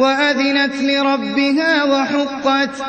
وَأَذِنَتْ لِرَبِّهَا وَحُقَّتْ